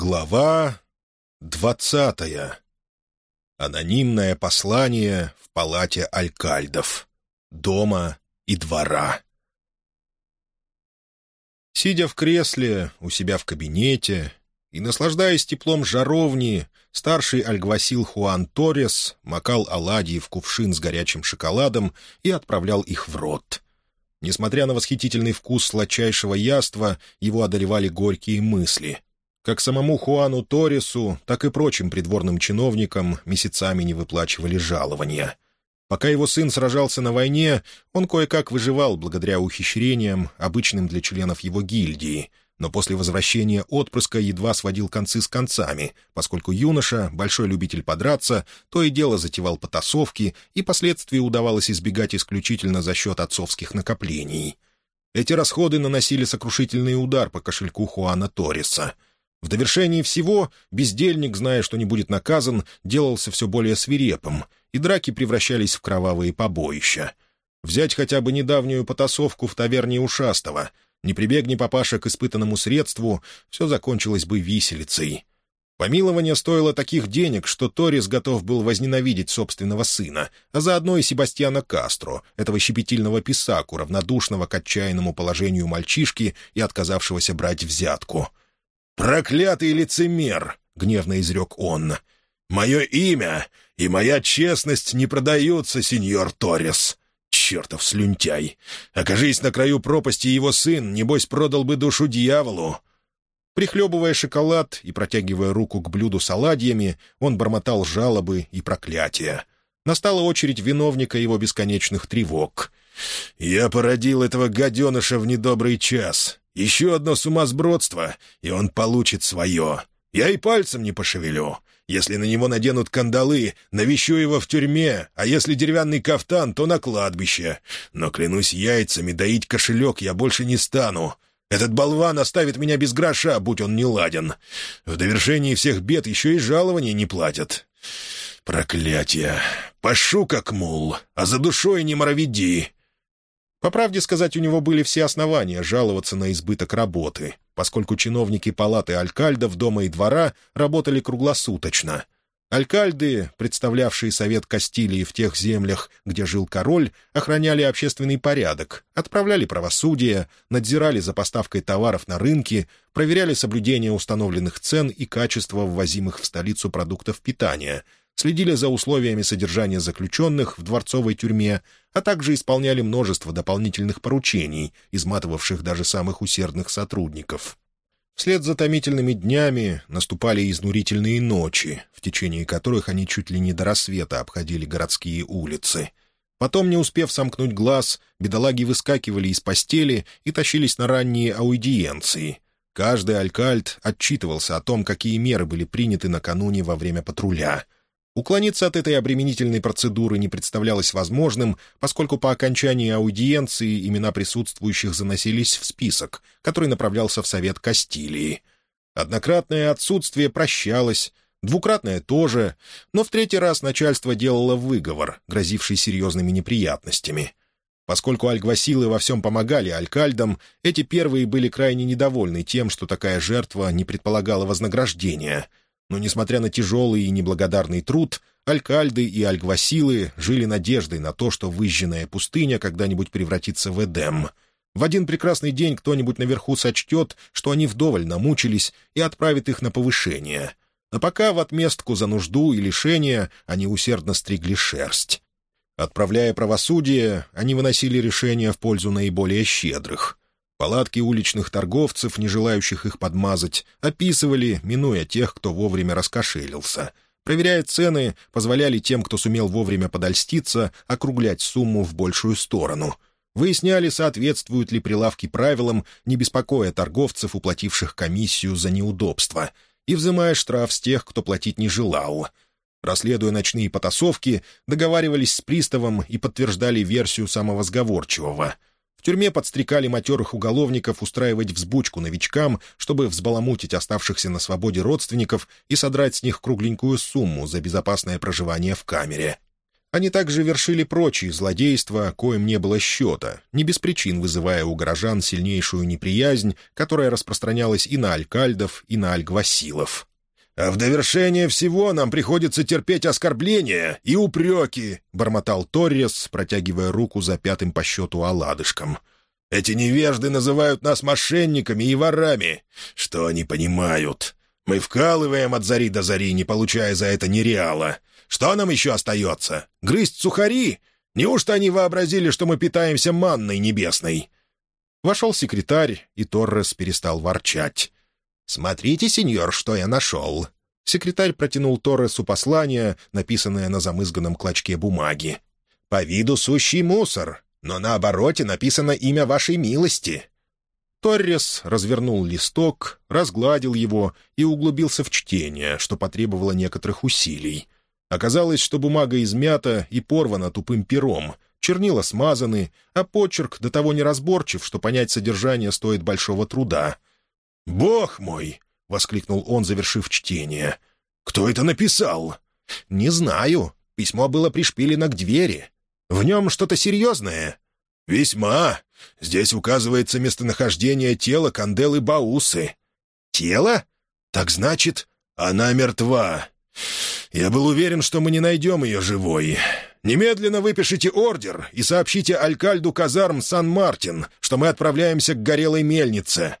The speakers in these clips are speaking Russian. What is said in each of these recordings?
Глава двадцатая. Анонимное послание в палате алькальдов. Дома и двора. Сидя в кресле у себя в кабинете и наслаждаясь теплом жаровни, старший альгвасил Хуан Торрес макал оладьи в кувшин с горячим шоколадом и отправлял их в рот. Несмотря на восхитительный вкус сладчайшего яства, его одолевали горькие мысли — как самому Хуану Торису, так и прочим придворным чиновникам месяцами не выплачивали жалования. Пока его сын сражался на войне, он кое-как выживал благодаря ухищрениям, обычным для членов его гильдии, но после возвращения отпрыска едва сводил концы с концами, поскольку юноша, большой любитель подраться, то и дело затевал потасовки, и последствия удавалось избегать исключительно за счет отцовских накоплений. Эти расходы наносили сокрушительный удар по кошельку Хуана Торреса — в довершении всего бездельник, зная, что не будет наказан, делался все более свирепым, и драки превращались в кровавые побоища. Взять хотя бы недавнюю потасовку в таверне Ушастого. Не прибегни папаша к испытанному средству, все закончилось бы виселицей. Помилование стоило таких денег, что Торис готов был возненавидеть собственного сына, а заодно и Себастьяна Кастро, этого щепетильного писаку, равнодушного к отчаянному положению мальчишки и отказавшегося брать взятку — «Проклятый лицемер!» — гневно изрек он. «Мое имя и моя честность не продаются, сеньор Торрес. Чертов слюнтяй! Окажись на краю пропасти его сын, небось продал бы душу дьяволу». Прихлебывая шоколад и протягивая руку к блюду с оладьями, он бормотал жалобы и проклятия. Настала очередь виновника его бесконечных тревог. «Я породил этого гаденыша в недобрый час. Еще одно сумасбродство, и он получит свое. Я и пальцем не пошевелю. Если на него наденут кандалы, навещу его в тюрьме, а если деревянный кафтан, то на кладбище. Но, клянусь яйцами, доить кошелек я больше не стану. Этот болван оставит меня без гроша, будь он не ладен. В довершении всех бед еще и жалования не платят. Проклятие! Пошу как мул, а за душой не моровиди. По правде сказать, у него были все основания жаловаться на избыток работы, поскольку чиновники палаты алькальдов дома и двора работали круглосуточно. Алькальды, представлявшие совет Кастилии в тех землях, где жил король, охраняли общественный порядок, отправляли правосудие, надзирали за поставкой товаров на рынки, проверяли соблюдение установленных цен и качество ввозимых в столицу продуктов питания — следили за условиями содержания заключенных в дворцовой тюрьме, а также исполняли множество дополнительных поручений, изматывавших даже самых усердных сотрудников. Вслед за томительными днями наступали изнурительные ночи, в течение которых они чуть ли не до рассвета обходили городские улицы. Потом, не успев сомкнуть глаз, бедолаги выскакивали из постели и тащились на ранние аудиенции. Каждый алькальд отчитывался о том, какие меры были приняты накануне во время патруля — Уклониться от этой обременительной процедуры не представлялось возможным, поскольку по окончании аудиенции имена присутствующих заносились в список, который направлялся в Совет Кастилии. Однократное отсутствие прощалось, двукратное тоже, но в третий раз начальство делало выговор, грозивший серьезными неприятностями. Поскольку альгвасилы во всем помогали алькальдам, эти первые были крайне недовольны тем, что такая жертва не предполагала вознаграждения — но, несмотря на тяжелый и неблагодарный труд, алькальды и альгвасилы жили надеждой на то, что выжженная пустыня когда-нибудь превратится в Эдем. В один прекрасный день кто-нибудь наверху сочтет, что они вдоволь намучились, и отправит их на повышение. А пока в отместку за нужду и лишение они усердно стригли шерсть. Отправляя правосудие, они выносили решения в пользу наиболее щедрых — Палатки уличных торговцев, не желающих их подмазать, описывали, минуя тех, кто вовремя раскошелился. Проверяя цены, позволяли тем, кто сумел вовремя подольститься, округлять сумму в большую сторону. Выясняли, соответствуют ли прилавки правилам, не беспокоя торговцев, уплативших комиссию за неудобства, и взимая штраф с тех, кто платить не желал. Расследуя ночные потасовки, договаривались с приставом и подтверждали версию самого сговорчивого — в тюрьме подстрекали матерых уголовников устраивать взбучку новичкам, чтобы взбаламутить оставшихся на свободе родственников и содрать с них кругленькую сумму за безопасное проживание в камере. Они также вершили прочие злодейства, коим не было счета, не без причин вызывая у горожан сильнейшую неприязнь, которая распространялась и на алькальдов, и на альгвасилов. «А в довершение всего нам приходится терпеть оскорбления и упреки», — бормотал Торрес, протягивая руку за пятым по счету оладышком. «Эти невежды называют нас мошенниками и ворами. Что они понимают? Мы вкалываем от зари до зари, не получая за это ни реала. Что нам еще остается? Грызть сухари? Неужто они вообразили, что мы питаемся манной небесной?» Вошел секретарь, и Торрес перестал ворчать. «Смотрите, сеньор, что я нашел». Секретарь протянул Торресу послание, написанное на замызганном клочке бумаги. «По виду сущий мусор, но на обороте написано имя вашей милости». Торрес развернул листок, разгладил его и углубился в чтение, что потребовало некоторых усилий. Оказалось, что бумага измята и порвана тупым пером, чернила смазаны, а почерк до того неразборчив, что понять содержание стоит большого труда. «Бог мой!» — воскликнул он, завершив чтение. «Кто это написал?» «Не знаю. Письмо было пришпилено к двери. В нем что-то серьезное?» «Весьма. Здесь указывается местонахождение тела Канделы Баусы». «Тело? Так значит, она мертва. Я был уверен, что мы не найдем ее живой. Немедленно выпишите ордер и сообщите Алькальду казарм Сан-Мартин, что мы отправляемся к горелой мельнице».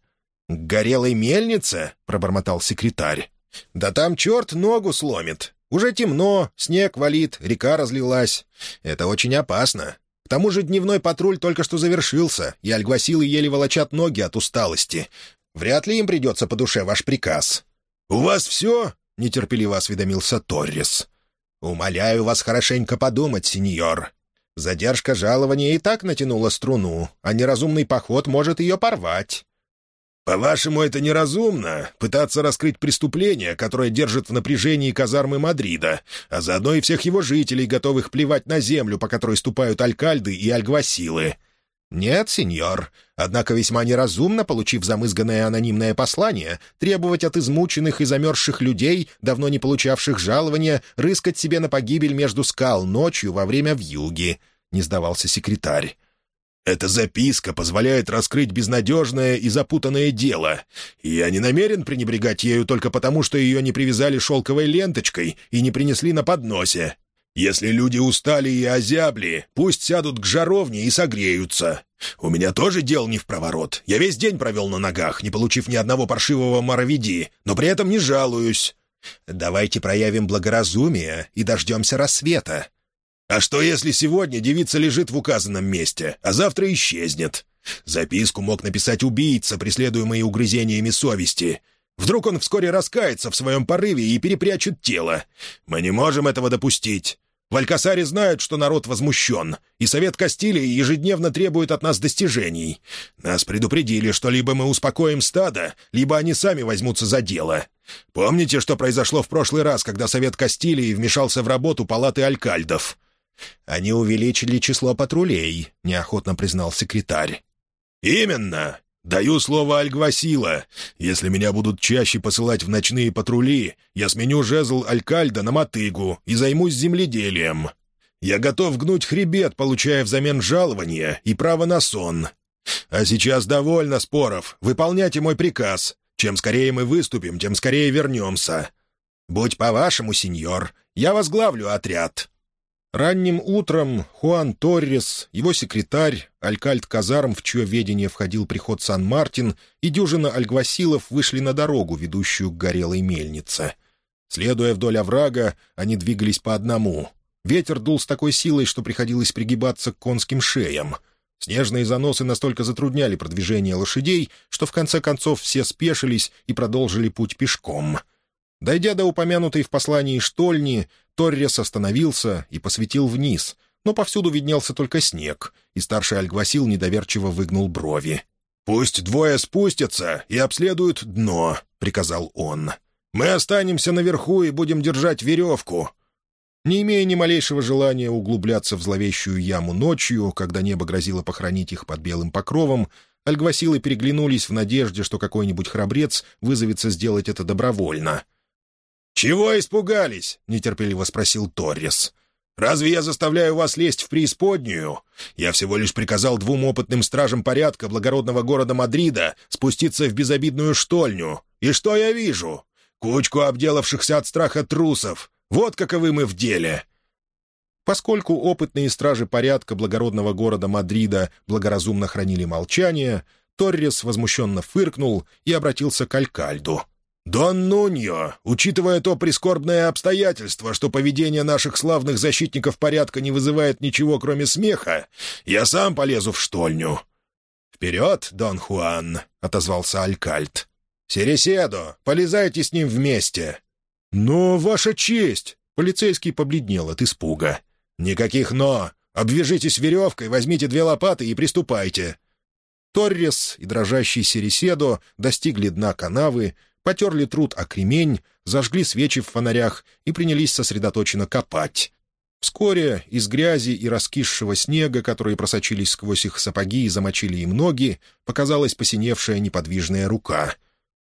«К горелой мельнице?» — пробормотал секретарь. «Да там черт ногу сломит. Уже темно, снег валит, река разлилась. Это очень опасно. К тому же дневной патруль только что завершился, и альгвасилы еле волочат ноги от усталости. Вряд ли им придется по душе ваш приказ». «У вас все?» — нетерпеливо осведомился Торрес. «Умоляю вас хорошенько подумать, сеньор. Задержка жалования и так натянула струну, а неразумный поход может ее порвать». «По-вашему, это неразумно — пытаться раскрыть преступление, которое держит в напряжении казармы Мадрида, а заодно и всех его жителей, готовых плевать на землю, по которой ступают алькальды и альгвасилы?» «Нет, сеньор. Однако весьма неразумно, получив замызганное анонимное послание, требовать от измученных и замерзших людей, давно не получавших жалования, рыскать себе на погибель между скал ночью во время вьюги», — не сдавался секретарь. Эта записка позволяет раскрыть безнадежное и запутанное дело, я не намерен пренебрегать ею только потому, что ее не привязали шелковой ленточкой и не принесли на подносе. Если люди устали и озябли, пусть сядут к жаровне и согреются. У меня тоже дел не в проворот. Я весь день провел на ногах, не получив ни одного паршивого моровиди, но при этом не жалуюсь. Давайте проявим благоразумие и дождемся рассвета. А что, если сегодня девица лежит в указанном месте, а завтра исчезнет? Записку мог написать убийца, преследуемый угрызениями совести. Вдруг он вскоре раскается в своем порыве и перепрячет тело. Мы не можем этого допустить. В знают, что народ возмущен, и Совет Кастилии ежедневно требует от нас достижений. Нас предупредили, что либо мы успокоим стадо, либо они сами возьмутся за дело. Помните, что произошло в прошлый раз, когда Совет Кастилии вмешался в работу палаты алькальдов? «Они увеличили число патрулей», — неохотно признал секретарь. «Именно. Даю слово Альгвасила. Если меня будут чаще посылать в ночные патрули, я сменю жезл Алькальда на мотыгу и займусь земледелием. Я готов гнуть хребет, получая взамен жалования и право на сон. А сейчас довольно споров. Выполняйте мой приказ. Чем скорее мы выступим, тем скорее вернемся. Будь по-вашему, сеньор, я возглавлю отряд». Ранним утром Хуан Торрес, его секретарь, алькальд казарм, в чье ведение входил приход Сан-Мартин, и дюжина альгвасилов вышли на дорогу, ведущую к горелой мельнице. Следуя вдоль оврага, они двигались по одному. Ветер дул с такой силой, что приходилось пригибаться к конским шеям. Снежные заносы настолько затрудняли продвижение лошадей, что в конце концов все спешились и продолжили путь пешком — Дойдя до упомянутой в послании штольни, Торрес остановился и посветил вниз, но повсюду виднелся только снег, и старший Альгвасил недоверчиво выгнул брови. «Пусть двое спустятся и обследуют дно», — приказал он. «Мы останемся наверху и будем держать веревку». Не имея ни малейшего желания углубляться в зловещую яму ночью, когда небо грозило похоронить их под белым покровом, Альгвасилы переглянулись в надежде, что какой-нибудь храбрец вызовется сделать это добровольно — «Чего испугались?» — нетерпеливо спросил Торрес. Разве я заставляю вас лезть в преисподнюю? Я всего лишь приказал двум опытным стражам порядка благородного города Мадрида спуститься в безобидную штольню. И что я вижу? Кучку обделавшихся от страха трусов. Вот каковы мы в деле. Поскольку опытные стражи порядка благородного города Мадрида благоразумно хранили молчание, Торрес возмущенно фыркнул и обратился к Алькальду — «Дон Нуньо, учитывая то прискорбное обстоятельство, что поведение наших славных защитников порядка не вызывает ничего, кроме смеха, я сам полезу в штольню». «Вперед, Дон Хуан!» — отозвался Алькальт. «Сереседо, полезайте с ним вместе». «Но, ваша честь!» — полицейский побледнел от испуга. «Никаких «но». Обвяжитесь веревкой, возьмите две лопаты и приступайте». Торрес и дрожащий Сереседо достигли дна канавы, потерли труд о кремень, зажгли свечи в фонарях и принялись сосредоточенно копать. Вскоре из грязи и раскисшего снега, которые просочились сквозь их сапоги и замочили им ноги, показалась посиневшая неподвижная рука.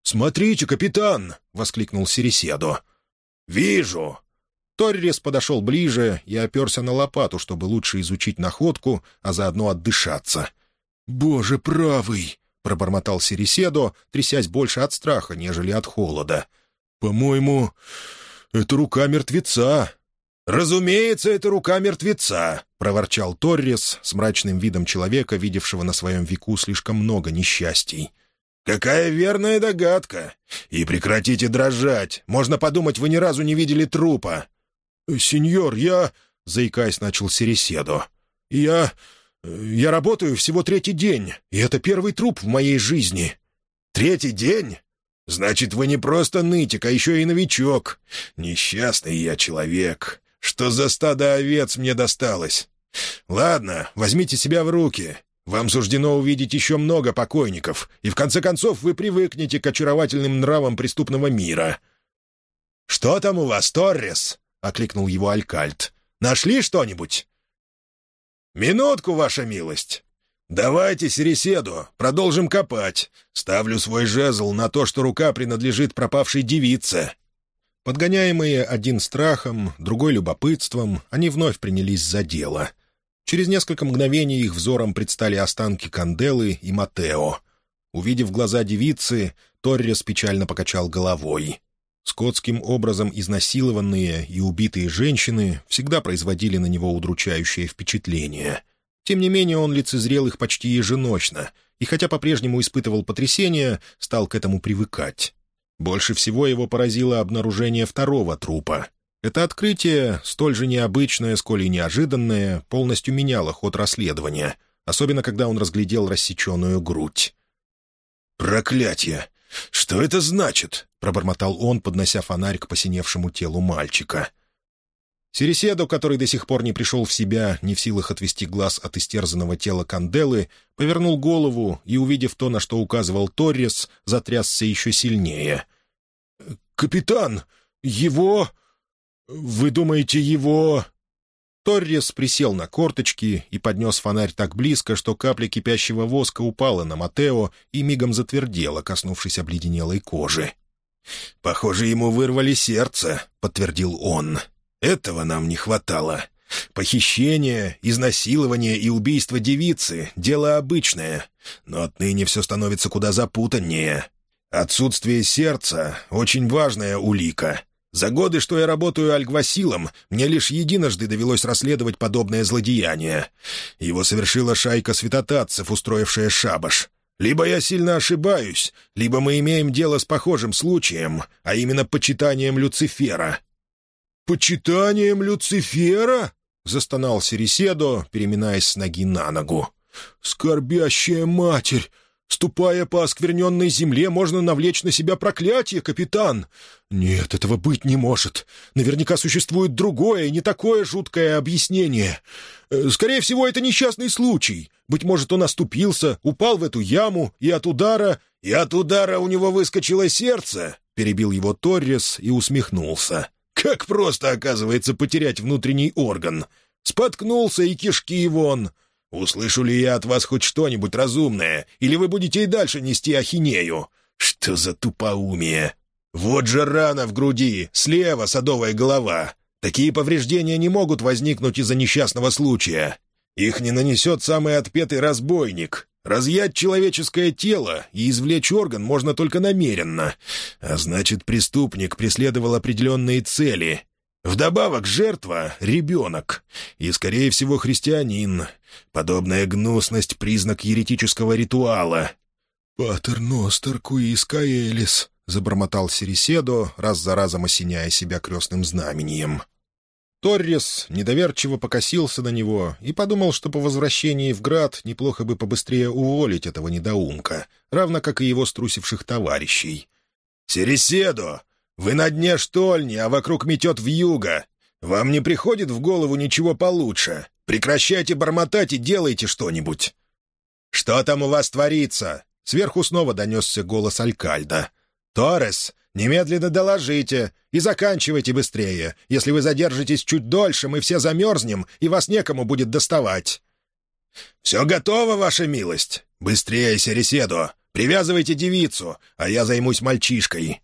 «Смотрите, капитан!» — воскликнул Сереседо. «Вижу!» Торрес подошел ближе и оперся на лопату, чтобы лучше изучить находку, а заодно отдышаться. «Боже правый!» Пробормотал Сереседо, трясясь больше от страха, нежели от холода. «По-моему, это рука мертвеца». «Разумеется, это рука мертвеца», — проворчал Торрес с мрачным видом человека, видевшего на своем веку слишком много несчастий. «Какая верная догадка! И прекратите дрожать! Можно подумать, вы ни разу не видели трупа!» «Сеньор, я...» — заикаясь, начал Сереседо. «Я... Я работаю всего третий день, и это первый труп в моей жизни». «Третий день? Значит, вы не просто нытик, а еще и новичок. Несчастный я человек. Что за стадо овец мне досталось? Ладно, возьмите себя в руки. Вам суждено увидеть еще много покойников, и в конце концов вы привыкнете к очаровательным нравам преступного мира». «Что там у вас, Торрес?» — окликнул его Алькальт. «Нашли что-нибудь?» «Минутку, ваша милость!» «Давайте, Сереседу, продолжим копать. Ставлю свой жезл на то, что рука принадлежит пропавшей девице». Подгоняемые один страхом, другой любопытством, они вновь принялись за дело. Через несколько мгновений их взором предстали останки Канделы и Матео. Увидев глаза девицы, Торрес печально покачал головой. Скотским образом изнасилованные и убитые женщины всегда производили на него удручающее впечатление. Тем не менее, он лицезрел их почти еженочно, и хотя по-прежнему испытывал потрясение, стал к этому привыкать. Больше всего его поразило обнаружение второго трупа. Это открытие, столь же необычное, сколь и неожиданное, полностью меняло ход расследования, особенно когда он разглядел рассеченную грудь. «Проклятье! Что это значит?» — пробормотал он, поднося фонарь к посиневшему телу мальчика. Сереседо, который до сих пор не пришел в себя, не в силах отвести глаз от истерзанного тела Канделы, повернул голову и, увидев то, на что указывал Торрес, затрясся еще сильнее. «Капитан! Его... Вы думаете, его...» Торрес присел на корточки и поднес фонарь так близко, что капля кипящего воска упала на Матео и мигом затвердела, коснувшись обледенелой кожи. «Похоже, ему вырвали сердце», — подтвердил он. «Этого нам не хватало. Похищение, изнасилование и убийство девицы — дело обычное, но отныне все становится куда запутаннее. Отсутствие сердца — очень важная улика». За годы, что я работаю альгвасилом, мне лишь единожды довелось расследовать подобное злодеяние. Его совершила шайка святотатцев, устроившая шабаш. Либо я сильно ошибаюсь, либо мы имеем дело с похожим случаем, а именно почитанием Люцифера». «Почитанием Люцифера?» — застонал Сереседо, переминаясь с ноги на ногу. «Скорбящая матерь! Ступая по оскверненной земле, можно навлечь на себя проклятие, капитан. Нет, этого быть не может. Наверняка существует другое, не такое жуткое объяснение. Э, скорее всего, это несчастный случай. Быть может, он оступился, упал в эту яму, и от удара... «И от удара у него выскочило сердце?» — перебил его Торрес и усмехнулся. «Как просто, оказывается, потерять внутренний орган. Споткнулся и кишки вон. Услышу ли я от вас хоть что-нибудь разумное, или вы будете и дальше нести ахинею? Что за тупоумие? Вот же рана в груди, слева садовая голова. Такие повреждения не могут возникнуть из-за несчастного случая. Их не нанесет самый отпетый разбойник. Разъять человеческое тело и извлечь орган можно только намеренно. А значит, преступник преследовал определенные цели. Вдобавок, жертва — ребенок. И, скорее всего, христианин. Подобная гнусность — признак еретического ритуала. «Патер Ностер Куис Каэлис», — забормотал Сереседо, раз за разом осеняя себя крестным знамением. Торрес недоверчиво покосился на него и подумал, что по возвращении в град неплохо бы побыстрее уволить этого недоумка, равно как и его струсивших товарищей. «Сереседо, вы на дне штольни, а вокруг метет вьюга. Вам не приходит в голову ничего получше? Прекращайте бормотать и делайте что-нибудь». «Что там у вас творится?» Сверху снова донесся голос Алькальда. «Торрес, немедленно доложите и заканчивайте быстрее. Если вы задержитесь чуть дольше, мы все замерзнем, и вас некому будет доставать». «Все готово, ваша милость. Быстрее, Сереседо. Привязывайте девицу, а я займусь мальчишкой».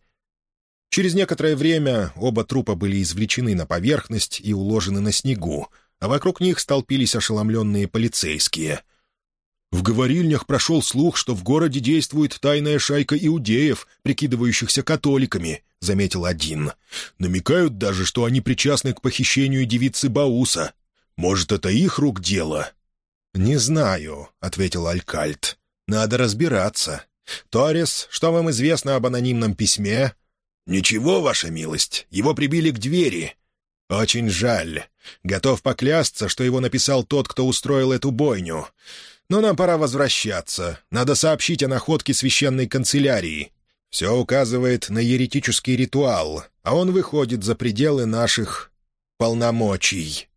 Через некоторое время оба трупа были извлечены на поверхность и уложены на снегу, а вокруг них столпились ошеломленные полицейские — в говорильнях прошел слух, что в городе действует тайная шайка иудеев, прикидывающихся католиками, — заметил один. Намекают даже, что они причастны к похищению девицы Бауса. Может, это их рук дело? — Не знаю, — ответил Алькальт. — Надо разбираться. Торрес, что вам известно об анонимном письме? — Ничего, ваша милость. Его прибили к двери. — Очень жаль. Готов поклясться, что его написал тот, кто устроил эту бойню. Но нам пора возвращаться. Надо сообщить о находке священной канцелярии. Все указывает на еретический ритуал, а он выходит за пределы наших полномочий».